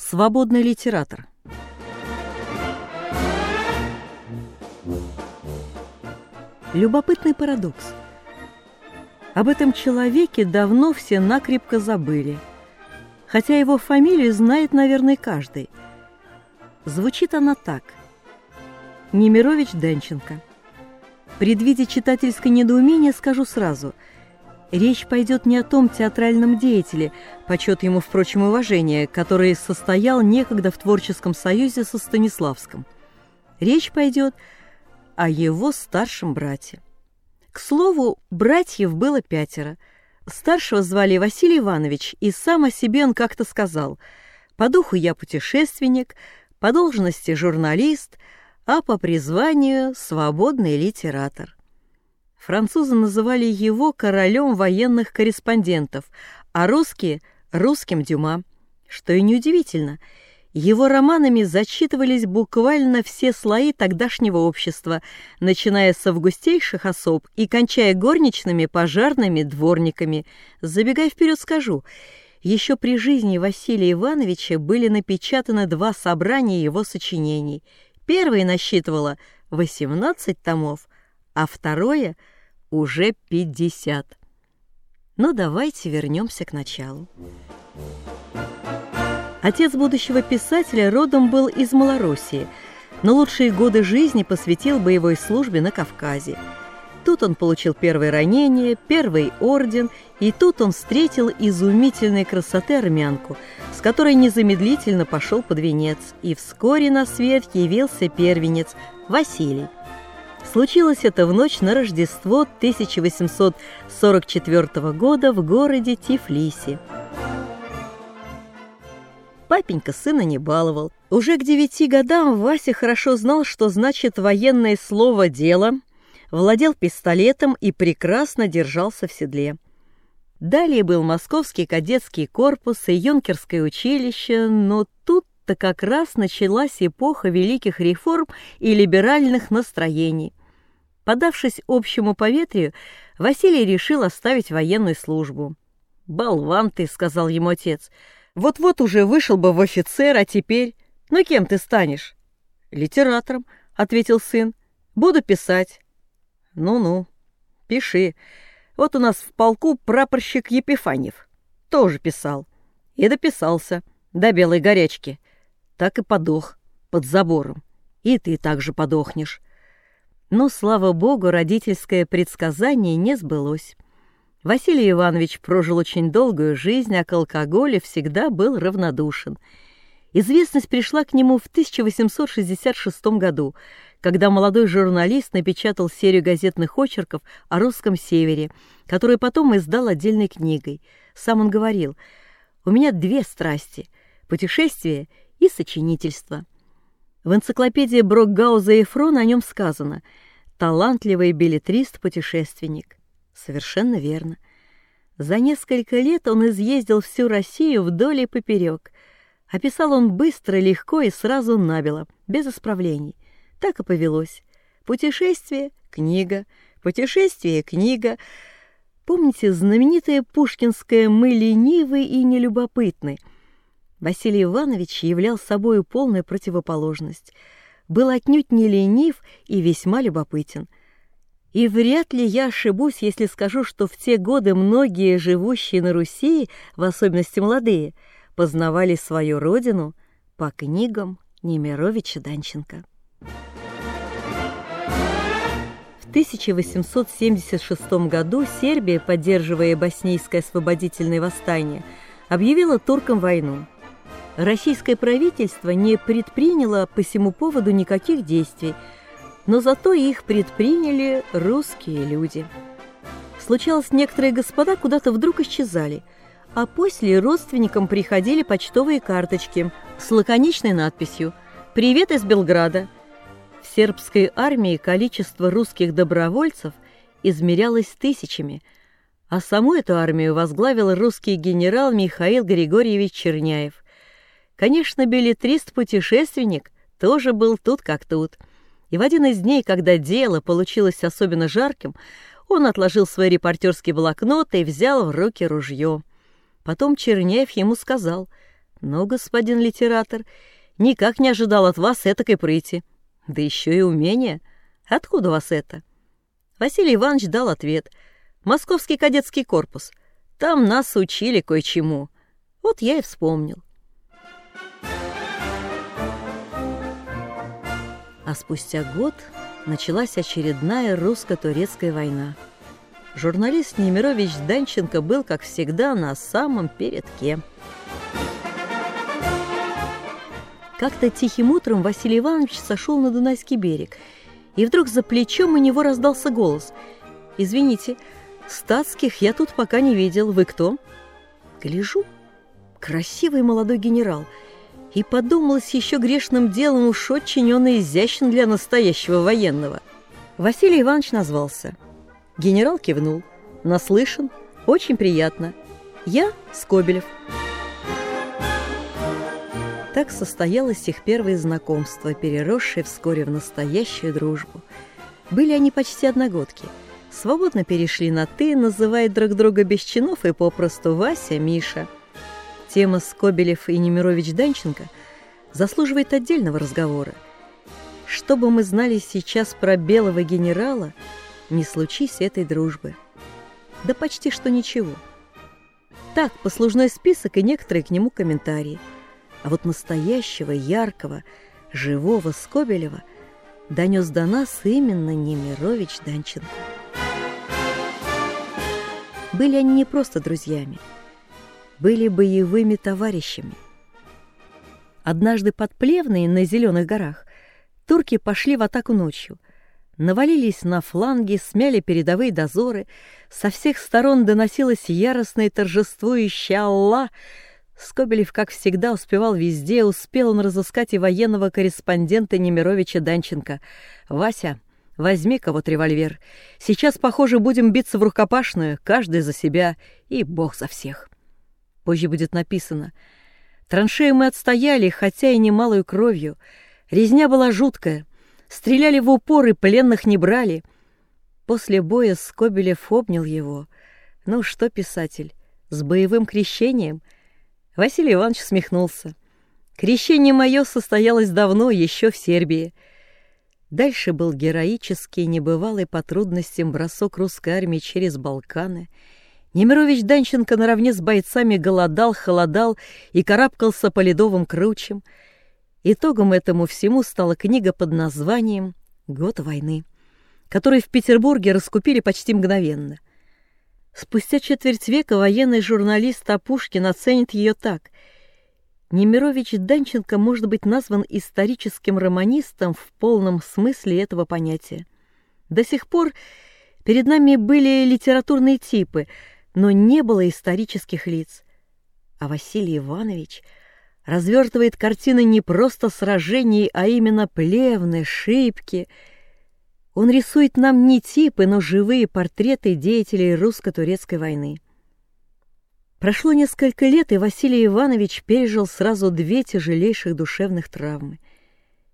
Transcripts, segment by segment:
Свободный литератор. Любопытный парадокс. Об этом человеке давно все накрепко забыли, хотя его фамилию знает, наверное, каждый. Звучит она так. Немирович Денченко. Предвидя читательское недоумение, скажу сразу – Речь пойдет не о том театральном деятеле, почет ему, впрочем, уважение, который состоял некогда в творческом союзе со Станиславским. Речь пойдет о его старшем брате. К слову, братьев было пятеро. Старшего звали Василий Иванович, и сам о себе он как-то сказал «По духу я путешественник, по должности журналист, а по призванию свободный литератор». Французы называли его королем военных корреспондентов, а русские — русским Дюма. Что и неудивительно, его романами зачитывались буквально все слои тогдашнего общества, начиная с августейших особ и кончая горничными, пожарными, дворниками. Забегая вперед скажу, еще при жизни Василия Ивановича были напечатаны два собрания его сочинений. Первое насчитывало 18 томов, а второе — уже 50. Но давайте вернемся к началу. Отец будущего писателя родом был из Малороссии, но лучшие годы жизни посвятил боевой службе на Кавказе. Тут он получил первое ранение, первый орден, и тут он встретил изумительной красоты армянку, с которой незамедлительно пошел под венец, и вскоре на свет явился первенец Василий. Случилось это в ночь на Рождество 1844 года в городе Тифлисе. Папенька сына не баловал. Уже к девяти годам Вася хорошо знал, что значит военное слово «дело», владел пистолетом и прекрасно держался в седле. Далее был Московский кадетский корпус и юнкерское училище, но тут-то как раз началась эпоха великих реформ и либеральных настроений. Подавшись общему поветрию, Василий решил оставить военную службу. «Болван ты», — сказал ему отец, — «вот-вот уже вышел бы в офицер, а теперь... Ну, кем ты станешь?» «Литератором», — ответил сын. «Буду писать». «Ну-ну, пиши. Вот у нас в полку прапорщик Епифаньев. Тоже писал. И дописался до белой горячки. Так и подох под забором. И ты также подохнешь. Но, слава богу, родительское предсказание не сбылось. Василий Иванович прожил очень долгую жизнь, а к алкоголю всегда был равнодушен. Известность пришла к нему в 1866 году, когда молодой журналист напечатал серию газетных очерков о русском севере, которую потом издал отдельной книгой. Сам он говорил, «У меня две страсти — путешествие и сочинительство». В энциклопедии Брокгауза и Фрона о нем сказано «талантливый билетрист-путешественник». Совершенно верно. За несколько лет он изъездил всю Россию вдоль и поперек. Описал он быстро, легко и сразу набело, без исправлений. Так и повелось. Путешествие — книга, путешествие — книга. Помните знаменитое пушкинское «Мы ленивы и нелюбопытны», Василий Иванович являл собою полную противоположность. Был отнюдь не ленив и весьма любопытен. И вряд ли я ошибусь, если скажу, что в те годы многие живущие на Руси, в особенности молодые, познавали свою родину по книгам Немировича Данченко. В 1876 году Сербия, поддерживая боснийское освободительное восстание, объявила туркам войну российское правительство не предприняло по всему поводу никаких действий, но зато их предприняли русские люди. Случалось, некоторые господа куда-то вдруг исчезали, а после родственникам приходили почтовые карточки с лаконичной надписью «Привет из Белграда». В сербской армии количество русских добровольцев измерялось тысячами, а саму эту армию возглавил русский генерал Михаил Григорьевич Черняев – Конечно, билетрист-путешественник тоже был тут как тут. И в один из дней, когда дело получилось особенно жарким, он отложил свой репортерский блокнот и взял в руки ружье. Потом Черняев ему сказал, Ну, господин литератор, никак не ожидал от вас этакой прыти. Да еще и умения. Откуда у вас это? Василий Иванович дал ответ. Московский кадетский корпус. Там нас учили кое-чему. Вот я и вспомнил. А спустя год началась очередная русско-турецкая война. Журналист Немирович Данченко был, как всегда, на самом передке. Как-то тихим утром Василий Иванович сошел на Дунайский берег, и вдруг за плечом у него раздался голос. «Извините, статских я тут пока не видел. Вы кто?» Гляжу. Красивый молодой генерал – и подумалось еще грешным делом уж очень он и изящен для настоящего военного. Василий Иванович назвался. Генерал кивнул. Наслышан. Очень приятно. Я Скобелев. Так состоялось их первое знакомство, переросшее вскоре в настоящую дружбу. Были они почти одногодки. Свободно перешли на «ты», называя друг друга без чинов и попросту Вася, Миша – Тема Скобелев и Немирович Данченко заслуживает отдельного разговора. Что бы мы знали сейчас про белого генерала, не случись этой дружбы. Да почти что ничего. Так, послужной список и некоторые к нему комментарии. А вот настоящего, яркого, живого Скобелева донес до нас именно Немирович Данченко. Были они не просто друзьями – были боевыми товарищами. Однажды под Плевной на Зеленых горах турки пошли в атаку ночью, навалились на фланги, смяли передовые дозоры, со всех сторон доносилось яростное торжествующее «Алла!». Скобелев, как всегда, успевал везде, успел он разыскать и военного корреспондента Немировича Данченко. «Вася, возьми кого-то револьвер. Сейчас, похоже, будем биться в рукопашную, каждый за себя и бог за всех». Позже будет написано. Траншеи мы отстояли, хотя и немалую кровью. Резня была жуткая. Стреляли в упор и пленных не брали. После боя Скобелев обнял его. Ну что, писатель, с боевым крещением? Василий Иванович смехнулся. Крещение мое состоялось давно, еще в Сербии. Дальше был героический, небывалый по трудностям бросок русской армии через Балканы — Немирович Данченко наравне с бойцами голодал, холодал и карабкался по ледовым кручам. Итогом этому всему стала книга под названием «Год войны», которую в Петербурге раскупили почти мгновенно. Спустя четверть века военный журналист Апушкин оценит ее так. Немирович Данченко может быть назван историческим романистом в полном смысле этого понятия. До сих пор перед нами были литературные типы — но не было исторических лиц. А Василий Иванович развертывает картины не просто сражений, а именно плевны, шибки. Он рисует нам не типы, но живые портреты деятелей русско-турецкой войны. Прошло несколько лет, и Василий Иванович пережил сразу две тяжелейших душевных травмы.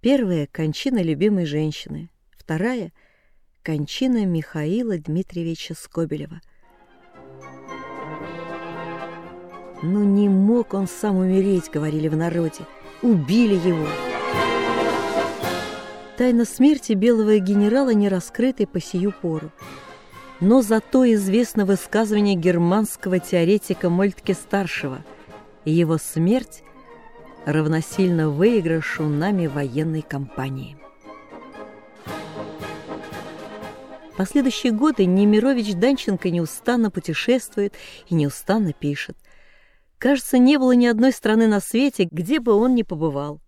Первая — кончина любимой женщины. Вторая — кончина Михаила Дмитриевича Скобелева — Но не мог он сам умереть, говорили в народе. Убили его. Тайна смерти белого генерала не раскрыта по сию пору. Но зато известно высказывание германского теоретика Мольтке-старшего. Его смерть равносильно выигрышу нами военной кампании. Последующие годы Немирович Данченко неустанно путешествует и неустанно пишет. Кажется, не было ни одной страны на свете, где бы он ни побывал.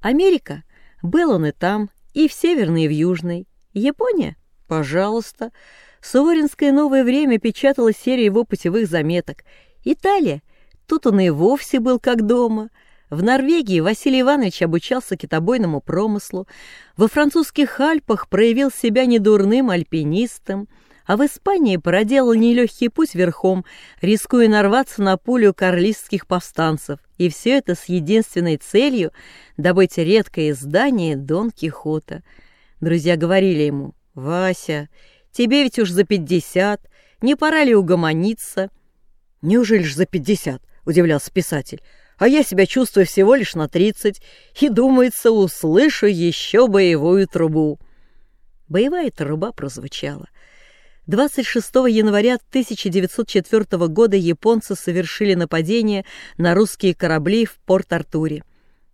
Америка? Был он и там, и в Северной, и в Южной. Япония? Пожалуйста. Суворинское «Новое время» печатала серию его путевых заметок. Италия? Тут он и вовсе был как дома. В Норвегии Василий Иванович обучался китобойному промыслу. Во французских Альпах проявил себя недурным альпинистом – а в Испании проделал нелегкий путь верхом, рискуя нарваться на пулю карлистских повстанцев, и все это с единственной целью добыть редкое издание Дон Кихота. Друзья говорили ему, «Вася, тебе ведь уж за пятьдесят, не пора ли угомониться?» «Неужели ж за пятьдесят?» — удивлялся писатель. а я себя чувствую всего лишь на тридцать, и, думается, услышу еще боевую трубу». Боевая труба прозвучала. 26 января 1904 года японцы совершили нападение на русские корабли в Порт-Артуре.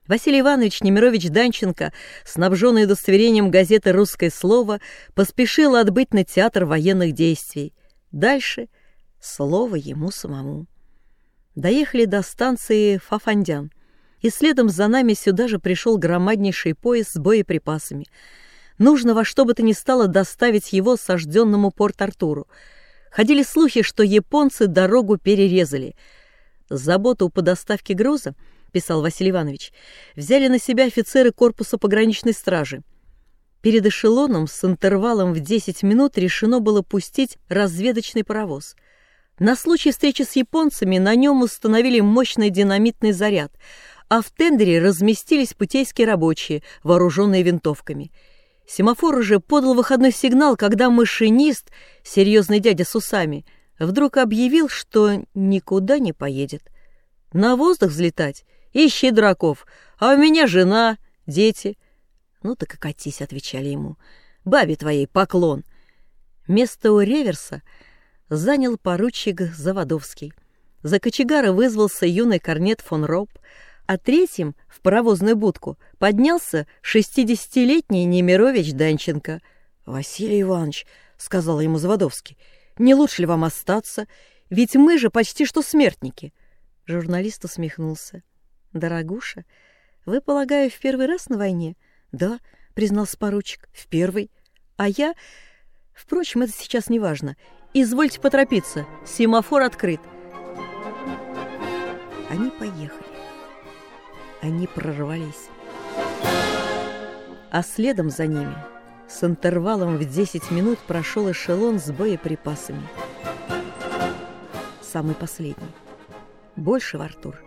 Василий Иванович Немирович Данченко, снабженный удостоверением газеты «Русское слово», поспешил отбыть на театр военных действий. Дальше слово ему самому. Доехали до станции Фафандян, и следом за нами сюда же пришел громаднейший поезд с боеприпасами. Нужно во что бы то ни стало доставить его сожденному Порт-Артуру. Ходили слухи, что японцы дорогу перерезали. Заботу по доставке груза — писал Василий Иванович, взяли на себя офицеры корпуса пограничной стражи. Перед эшелоном с интервалом в 10 минут решено было пустить разведочный паровоз. На случай встречи с японцами на нем установили мощный динамитный заряд, а в тендере разместились путейские рабочие, вооруженные винтовками. Семафор уже подал выходной сигнал, когда машинист, серьезный дядя с усами, вдруг объявил, что никуда не поедет. На воздух взлетать Ищи дураков, а у меня жена, дети. Ну так и катись, отвечали ему. Бабе твоей поклон. Место у реверса занял поручик Заводовский. За кочегара вызвался юный корнет фон Роп, а третьим в паровозную будку поднялся шестидесятилетний Немирович Данченко. «Василий Иванович», — сказал ему Заводовский, — «не лучше ли вам остаться? Ведь мы же почти что смертники». Журналист усмехнулся. «Дорогуша, вы, полагаю, в первый раз на войне?» «Да», — признался поручик, — «в первый. А я...» «Впрочем, это сейчас не важно. Извольте поторопиться, семафор открыт». Они прорвались. А следом за ними с интервалом в 10 минут прошел эшелон с боеприпасами. Самый последний. Больше в Артур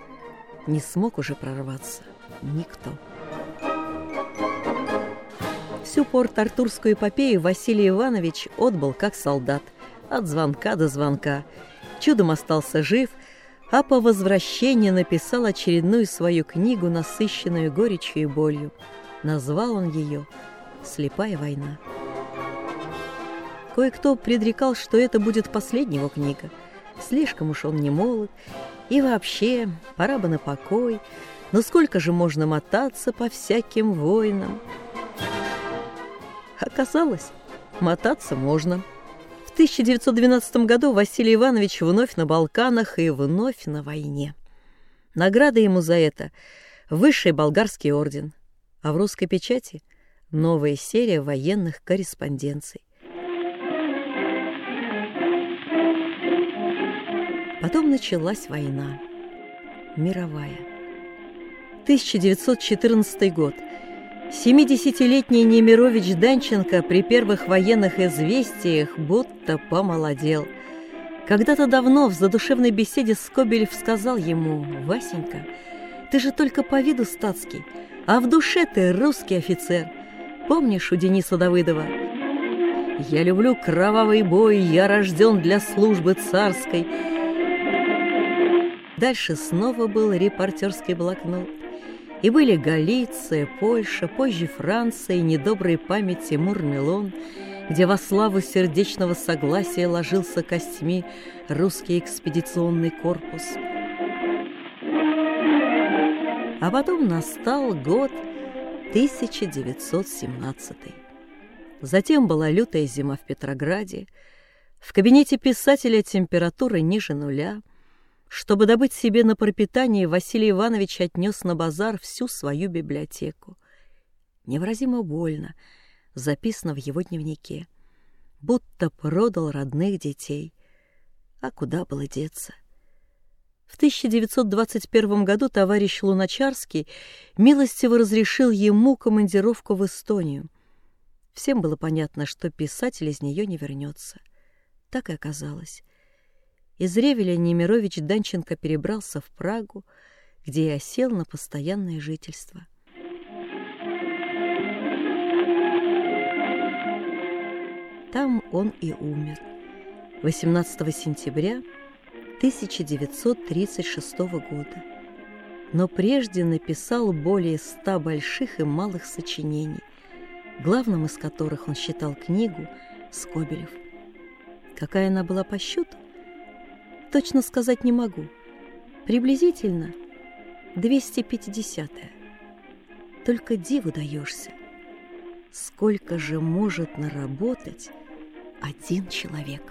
не смог уже прорваться никто. Всю порт-артурскую эпопею Василий Иванович отбыл как солдат, от звонка до звонка. Чудом остался жив, а по возвращении написал очередную свою книгу, насыщенную горечью и болью. Назвал он ее «Слепая война». Кое-кто предрекал, что это будет последняя его книга. Слишком уж он не молод, и вообще, пора бы на покой, но сколько же можно мотаться по всяким войнам? Оказалось, мотаться можно. В 1912 году Василий Иванович вновь на Балканах и вновь на войне. Награда ему за это — высший болгарский орден, а в русской печати — новая серия военных корреспонденций. Потом началась война. Мировая. 1914 год. 70-летний Немирович Данченко при первых военных известиях будто помолодел. Когда-то давно в задушевной беседе Скобелев сказал ему, «Васенька, ты же только по виду статский, а в душе ты русский офицер. Помнишь у Дениса Давыдова?» «Я люблю кровавый бой, я рожден для службы царской». Дальше снова был репортерский блокнот. И были Галиция, Польша, позже Франция и недоброй памяти Мурмелон, где во славу сердечного согласия ложился костьми русский экспедиционный корпус. А потом настал год 1917. Затем была лютая зима в Петрограде. В кабинете писателя температура ниже нуля – чтобы добыть себе на пропитание, Василий Иванович отнес на базар всю свою библиотеку. Невыразимо больно записано в его дневнике. Будто продал родных детей. А куда было деться? В 1921 году товарищ Луначарский милостиво разрешил ему командировку в Эстонию. Всем было понятно, что писатель из нее не вернется. Так и оказалось. Из Ревеля Немирович Данченко перебрался в Прагу, где и осел на постоянное жительство. Там он и умер 18 сентября 1936 года. но прежде написал более ста больших и малых сочинений, главным из которых он считал книгу «Скобелев». Какая она была по счету? Точно сказать не могу. Приблизительно 250-я. Только диву даешься. Сколько же может наработать один человек?